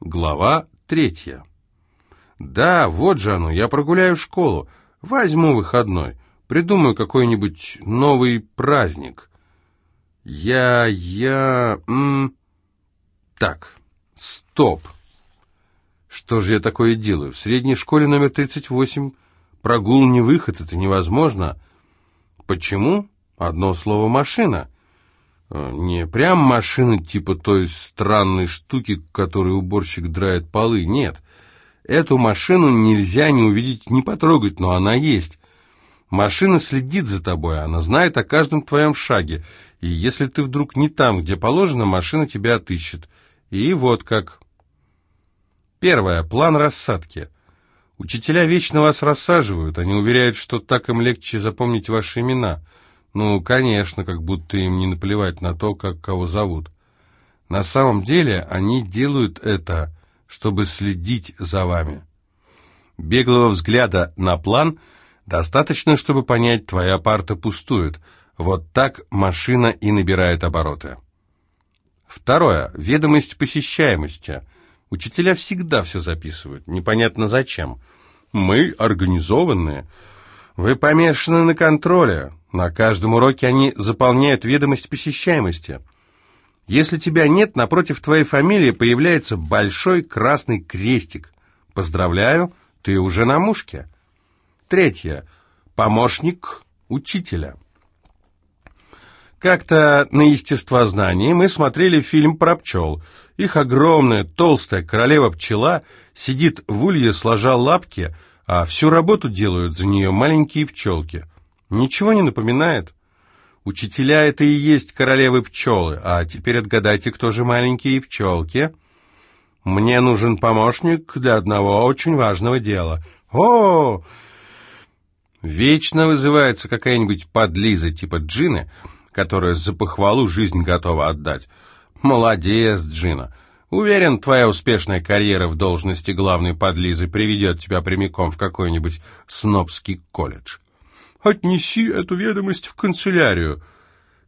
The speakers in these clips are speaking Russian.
Глава третья. Да, вот же оно, я прогуляю школу. Возьму выходной. Придумаю какой-нибудь новый праздник. Я... я... М так, стоп. Что же я такое делаю? В средней школе номер 38 прогул не выход, это невозможно. Почему? Одно слово «машина». Э, не прям машина типа той странной штуки, которой уборщик драет полы, нет. Эту машину нельзя не увидеть, не потрогать, но она есть. Машина следит за тобой, она знает о каждом твоем шаге, и если ты вдруг не там, где положено, машина тебя отыщет. И вот как. Первое. План рассадки. Учителя вечно вас рассаживают, они уверяют, что так им легче запомнить ваши имена – ну, конечно, как будто им не наплевать на то, как кого зовут. На самом деле они делают это, чтобы следить за вами. Беглого взгляда на план достаточно, чтобы понять, твоя парта пустует. Вот так машина и набирает обороты. Второе. Ведомость посещаемости. Учителя всегда все записывают, непонятно зачем. Мы организованные. Вы помешаны на контроле. На каждом уроке они заполняют ведомость посещаемости. Если тебя нет, напротив твоей фамилии появляется большой красный крестик. Поздравляю, ты уже на мушке. Третье. Помощник учителя. Как-то на естествознании мы смотрели фильм про пчел. Их огромная, толстая королева-пчела сидит в улье, сложа лапки, а всю работу делают за нее маленькие пчелки. Ничего не напоминает? Учителя это и есть королевы пчелы. А теперь отгадайте, кто же маленькие пчелки? Мне нужен помощник для одного очень важного дела. О! Вечно вызывается какая-нибудь подлиза типа Джины, которая за похвалу жизнь готова отдать. Молодец, Джина. Уверен, твоя успешная карьера в должности главной подлизы приведет тебя прямиком в какой-нибудь снобский колледж. Отнеси эту ведомость в канцелярию.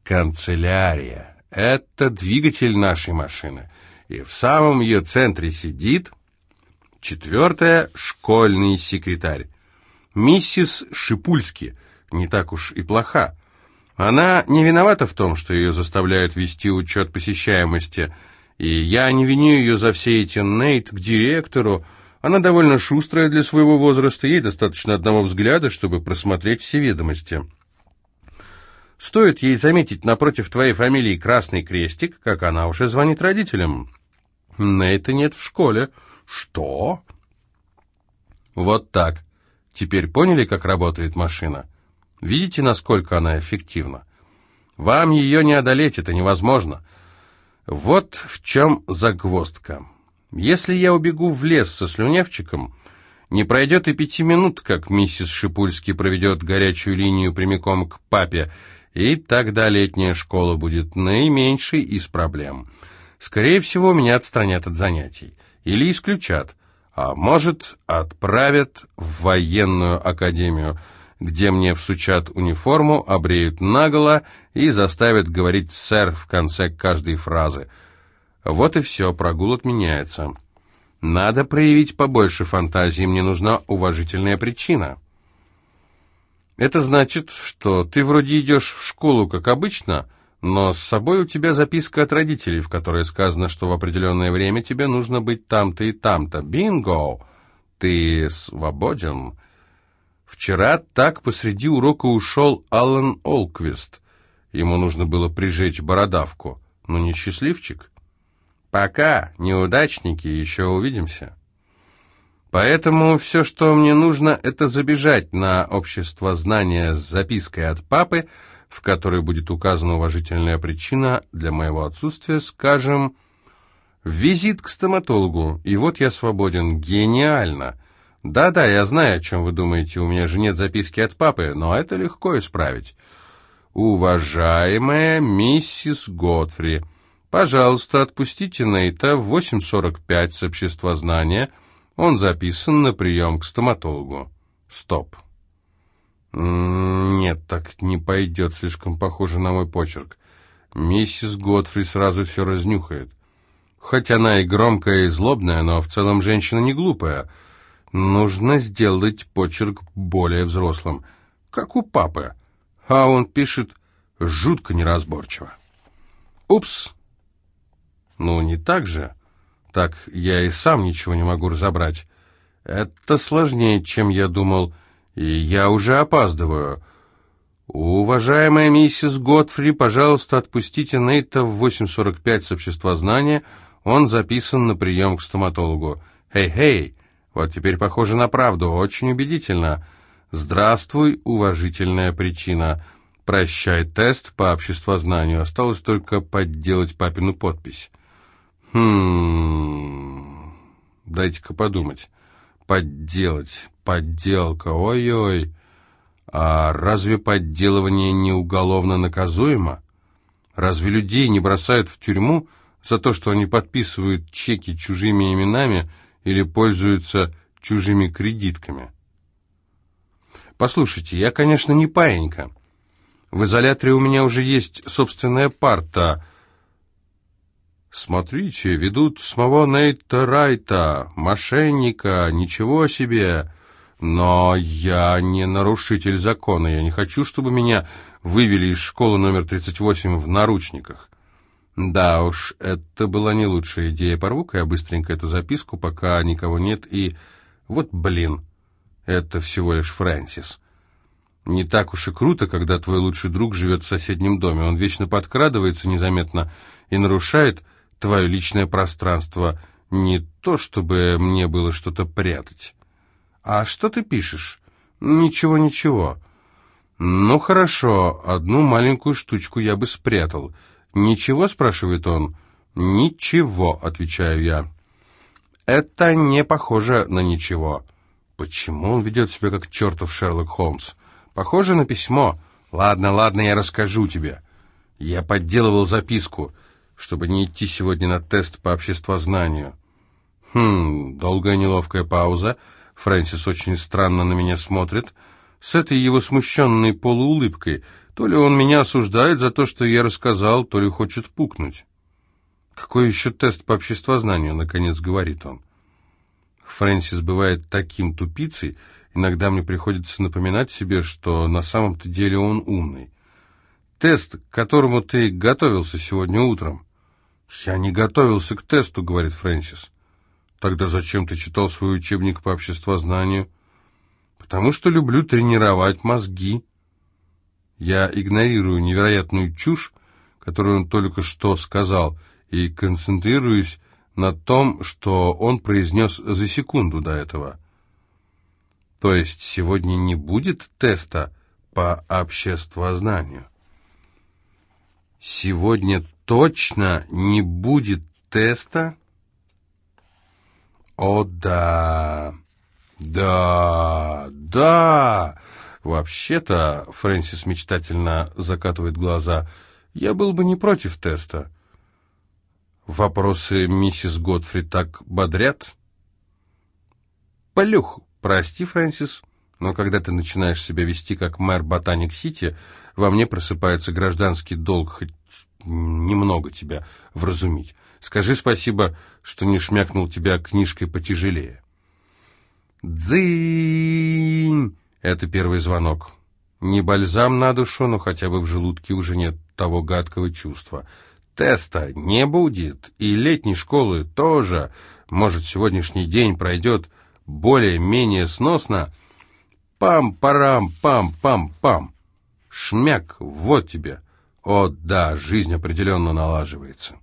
Канцелярия — это двигатель нашей машины, и в самом ее центре сидит... Четвертое — школьный секретарь. Миссис Шипульски не так уж и плоха. Она не виновата в том, что ее заставляют вести учет посещаемости, и я не виню ее за все эти Нейт к директору, она довольно шустрая для своего возраста, ей достаточно одного взгляда, чтобы просмотреть все ведомости. Стоит ей заметить напротив твоей фамилии красный крестик, как она уже звонит родителям. На это нет в школе. Что? Вот так. Теперь поняли, как работает машина? Видите, насколько она эффективна? Вам ее не одолеть, это невозможно. Вот в чем загвоздка. Если я убегу в лес со слюнявчиком, не пройдет и пяти минут, как миссис Шипульский проведет горячую линию прямиком к папе, и тогда летняя школа будет наименьшей из проблем. Скорее всего, меня отстранят от занятий. Или исключат. А может, отправят в военную академию, где мне всучат униформу, обреют наголо и заставят говорить «сэр» в конце каждой фразы – вот и все, прогул отменяется. Надо проявить побольше фантазии, мне нужна уважительная причина. Это значит, что ты вроде идешь в школу, как обычно, но с собой у тебя записка от родителей, в которой сказано, что в определенное время тебе нужно быть там-то и там-то. Бинго! Ты свободен. Вчера так посреди урока ушел Аллан Олквист. Ему нужно было прижечь бородавку. Ну, не счастливчик? Пока, неудачники, еще увидимся. Поэтому все, что мне нужно, это забежать на общество знания с запиской от папы, в которой будет указана уважительная причина для моего отсутствия, скажем, визит к стоматологу, и вот я свободен. Гениально! Да-да, я знаю, о чем вы думаете, у меня же нет записки от папы, но это легко исправить. Уважаемая миссис Готфри, Пожалуйста, отпустите Нейта в 8.45 с общества знания. Он записан на прием к стоматологу. Стоп. Нет, так не пойдет, слишком похоже на мой почерк. Миссис Готфри сразу все разнюхает. Хоть она и громкая, и злобная, но в целом женщина не глупая. Нужно сделать почерк более взрослым, как у папы. А он пишет жутко неразборчиво. Упс. Ну, не так же. Так я и сам ничего не могу разобрать. Это сложнее, чем я думал, и я уже опаздываю. Уважаемая миссис Готфри, пожалуйста, отпустите Нейта в 8.45 с общества знания. Он записан на прием к стоматологу. Хей-хей, вот теперь похоже на правду, очень убедительно. Здравствуй, уважительная причина. Прощай тест по обществознанию. Осталось только подделать папину подпись. Хм... Дайте-ка подумать. Подделать. Подделка. Ой-ой. А разве подделывание не уголовно наказуемо? Разве людей не бросают в тюрьму за то, что они подписывают чеки чужими именами или пользуются чужими кредитками? Послушайте, я, конечно, не паинька. В изоляторе у меня уже есть собственная парта. Смотрите, ведут самого Нейта Райта, мошенника, ничего себе. Но я не нарушитель закона, я не хочу, чтобы меня вывели из школы номер 38 в наручниках. Да уж, это была не лучшая идея. Порву-ка я быстренько эту записку, пока никого нет, и... Вот блин, это всего лишь Фрэнсис. Не так уж и круто, когда твой лучший друг живет в соседнем доме. Он вечно подкрадывается незаметно и нарушает твое личное пространство. Не то, чтобы мне было что-то прятать. А что ты пишешь? Ничего, ничего. Ну хорошо, одну маленькую штучку я бы спрятал. Ничего, спрашивает он. Ничего, отвечаю я. Это не похоже на ничего. Почему он ведет себя как чертов Шерлок Холмс? Похоже на письмо. Ладно, ладно, я расскажу тебе. Я подделывал записку, чтобы не идти сегодня на тест по обществознанию. Хм, долгая неловкая пауза. Фрэнсис очень странно на меня смотрит. С этой его смущенной полуулыбкой. То ли он меня осуждает за то, что я рассказал, то ли хочет пукнуть. «Какой еще тест по обществознанию?» — наконец говорит он. Фрэнсис бывает таким тупицей, Иногда мне приходится напоминать себе, что на самом-то деле он умный. Тест, к которому ты готовился сегодня утром. Я не готовился к тесту, говорит Фрэнсис. Тогда зачем ты читал свой учебник по обществознанию? Потому что люблю тренировать мозги. Я игнорирую невероятную чушь, которую он только что сказал, и концентрируюсь на том, что он произнес за секунду до этого. То есть сегодня не будет теста по обществознанию? Сегодня точно не будет теста? О, да, да, да. Вообще-то, Фрэнсис мечтательно закатывает глаза, я был бы не против теста. Вопросы миссис Годфри так бодрят? Полюх, «Прости, Фрэнсис, но когда ты начинаешь себя вести как мэр Ботаник-Сити, во мне просыпается гражданский долг хоть немного тебя вразумить. Скажи спасибо, что не шмякнул тебя книжкой потяжелее». «Дзынь!» — это первый звонок. Не бальзам на душу, но хотя бы в желудке уже нет того гадкого чувства. Теста не будет, и летней школы тоже. Может, сегодняшний день пройдет более-менее сносно. Пам-парам-пам-пам-пам. Шмяк, вот тебе. О да, жизнь определенно налаживается.